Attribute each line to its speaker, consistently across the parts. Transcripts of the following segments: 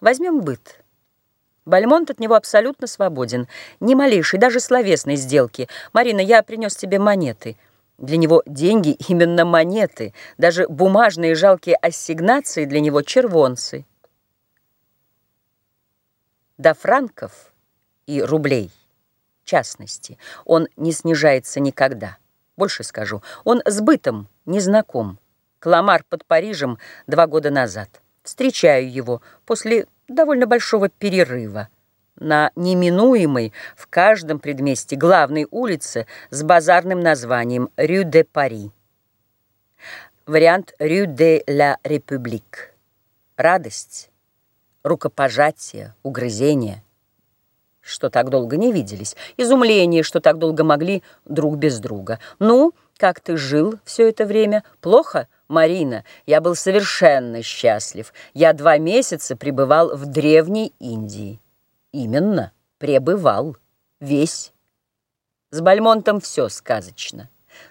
Speaker 1: Возьмем быт. Бальмонт от него абсолютно свободен. Ни малейшей, даже словесной сделки. Марина, я принес тебе монеты. Для него деньги именно монеты. Даже бумажные жалкие ассигнации для него червонцы. До франков и рублей, в частности, он не снижается никогда. Больше скажу, он с бытом не знаком. Кламар под Парижем два года назад. Встречаю его после довольно большого перерыва на неминуемой в каждом предместе главной улице с базарным названием «Рю де Пари». Вариант «Рю де ла Републик». Радость, рукопожатие, угрызение. Что так долго не виделись. Изумление, что так долго могли друг без друга. «Ну, как ты жил все это время? Плохо?» Марина, я был совершенно счастлив. Я два месяца пребывал в Древней Индии. Именно, пребывал. Весь. С Бальмонтом все сказочно.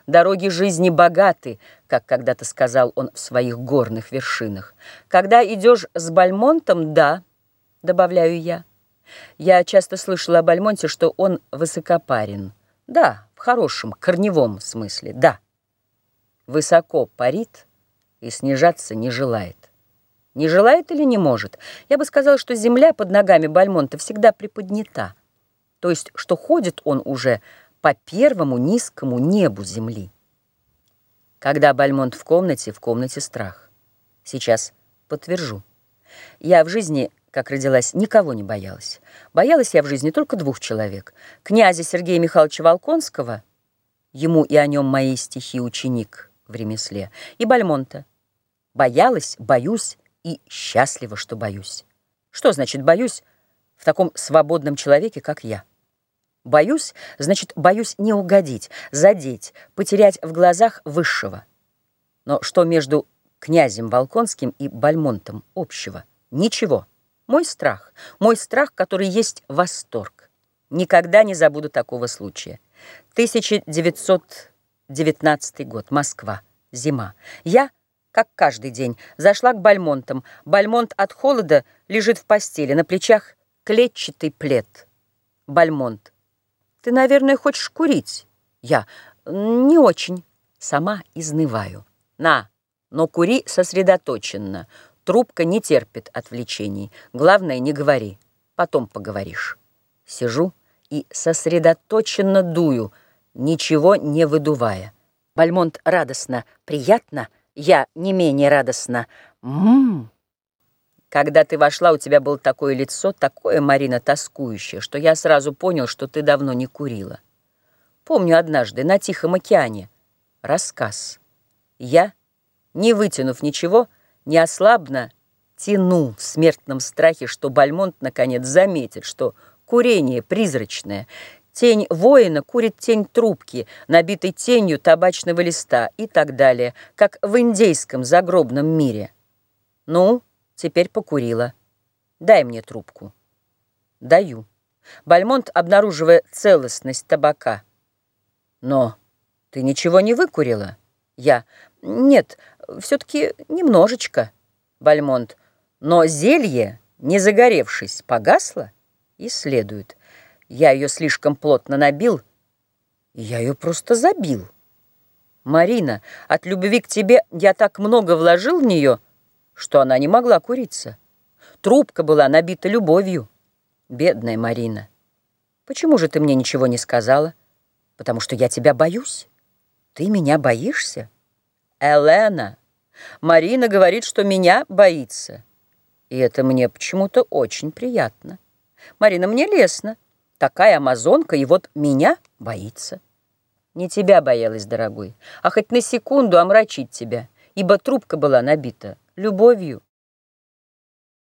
Speaker 1: Дороги жизни богаты, как когда-то сказал он в своих горных вершинах. Когда идешь с Бальмонтом, да, добавляю я. Я часто слышала о Бальмонте, что он высокопарен. Да, в хорошем, корневом смысле, да. Высоко парит – и снижаться не желает. Не желает или не может? Я бы сказала, что земля под ногами Бальмонта всегда приподнята. То есть, что ходит он уже по первому низкому небу земли. Когда Бальмонт в комнате, в комнате страх. Сейчас подтвержу. Я в жизни, как родилась, никого не боялась. Боялась я в жизни только двух человек. Князя Сергея Михайловича Волконского, ему и о нем мои стихи ученик в ремесле, и Бальмонта, Боялась, боюсь и счастлива, что боюсь. Что значит «боюсь» в таком свободном человеке, как я? Боюсь, значит, боюсь не угодить, задеть, потерять в глазах высшего. Но что между князем Волконским и Бальмонтом общего? Ничего. Мой страх, мой страх, который есть восторг. Никогда не забуду такого случая. 1919 год, Москва, зима. Я как каждый день, зашла к Бальмонтам. Бальмонт от холода лежит в постели, на плечах клетчатый плед. Бальмонт. Ты, наверное, хочешь курить? Я. Не очень. Сама изнываю. На, но кури сосредоточенно. Трубка не терпит отвлечений. Главное, не говори. Потом поговоришь. Сижу и сосредоточенно дую, ничего не выдувая. Бальмонт радостно, приятно — я не менее радостно. Ммм. Когда ты вошла, у тебя было такое лицо, такое, Марина, тоскующее, что я сразу понял, что ты давно не курила. Помню однажды на Тихом океане рассказ. Я, не вытянув ничего, неослабно тяну в смертном страхе, что Бальмонт наконец заметит, что курение призрачное — Тень воина курит тень трубки, набитой тенью табачного листа и так далее, как в индейском загробном мире. Ну, теперь покурила. Дай мне трубку. Даю. Бальмонт, обнаруживая целостность табака. Но ты ничего не выкурила? Я. Нет, все-таки немножечко. Бальмонт. Но зелье, не загоревшись, погасло и следует. Я ее слишком плотно набил, я ее просто забил. Марина, от любви к тебе я так много вложил в нее, что она не могла куриться. Трубка была набита любовью. Бедная Марина. Почему же ты мне ничего не сказала? Потому что я тебя боюсь. Ты меня боишься? Элена. Марина говорит, что меня боится. И это мне почему-то очень приятно. Марина, мне лестно. Такая амазонка, и вот меня боится. Не тебя боялась, дорогой, а хоть на секунду омрачить тебя, ибо трубка была набита любовью.